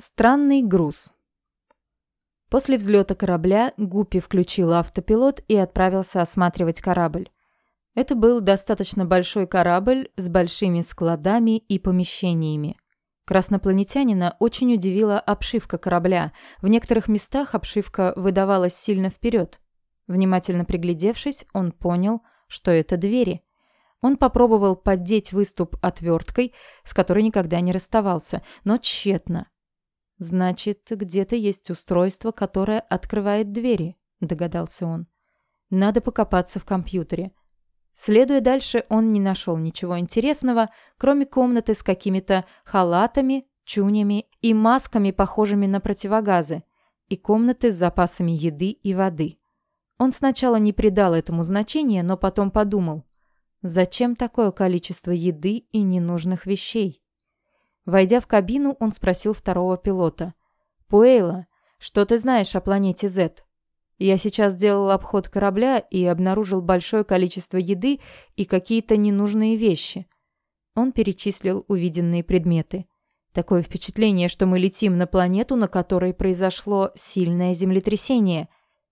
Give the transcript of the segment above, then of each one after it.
Странный груз. После взлета корабля Гуппи включил автопилот и отправился осматривать корабль. Это был достаточно большой корабль с большими складами и помещениями. Краснопланетянина очень удивила обшивка корабля. В некоторых местах обшивка выдавалась сильно вперед. Внимательно приглядевшись, он понял, что это двери. Он попробовал поддеть выступ отверткой, с которой никогда не расставался, но тщетно. «Значит, где-то есть устройство, которое открывает двери», — догадался он. «Надо покопаться в компьютере». Следуя дальше, он не нашел ничего интересного, кроме комнаты с какими-то халатами, чунями и масками, похожими на противогазы, и комнаты с запасами еды и воды. Он сначала не придал этому значения, но потом подумал, зачем такое количество еды и ненужных вещей? Войдя в кабину, он спросил второго пилота. «Пуэйла, что ты знаешь о планете Z?» Я сейчас сделал обход корабля и обнаружил большое количество еды и какие-то ненужные вещи. Он перечислил увиденные предметы. Такое впечатление, что мы летим на планету, на которой произошло сильное землетрясение.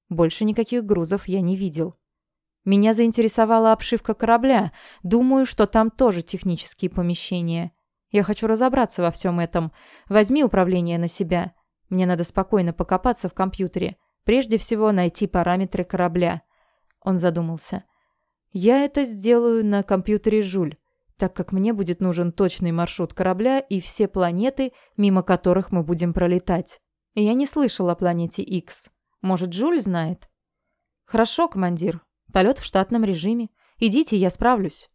Больше никаких грузов я не видел. Меня заинтересовала обшивка корабля. Думаю, что там тоже технические помещения. Я хочу разобраться во всем этом. Возьми управление на себя. Мне надо спокойно покопаться в компьютере. Прежде всего найти параметры корабля. Он задумался. Я это сделаю на компьютере Жуль, так как мне будет нужен точный маршрут корабля и все планеты, мимо которых мы будем пролетать. Я не слышал о планете X. Может, Жуль знает? Хорошо, командир. Полет в штатном режиме. Идите, я справлюсь.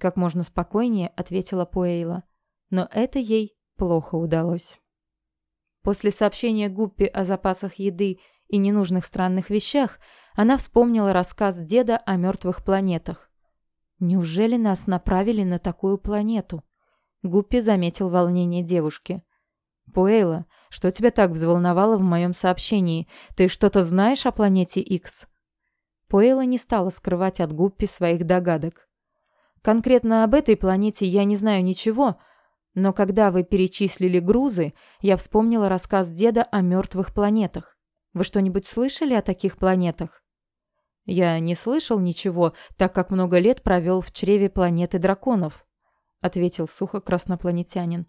Как можно спокойнее ответила Пуэйла. Но это ей плохо удалось. После сообщения Гуппи о запасах еды и ненужных странных вещах, она вспомнила рассказ деда о мертвых планетах. «Неужели нас направили на такую планету?» Гуппи заметил волнение девушки. «Пуэйла, что тебя так взволновало в моем сообщении? Ты что-то знаешь о планете Икс?» Пуэйла не стала скрывать от Гуппи своих догадок. «Конкретно об этой планете я не знаю ничего», но когда вы перечислили грузы, я вспомнила рассказ деда о мертвых планетах. Вы что-нибудь слышали о таких планетах? Я не слышал ничего, так как много лет провел в чреве планеты драконов, ответил сухо краснопланетянин.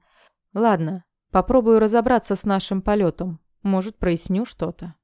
Ладно, попробую разобраться с нашим полетом. Может, проясню что-то.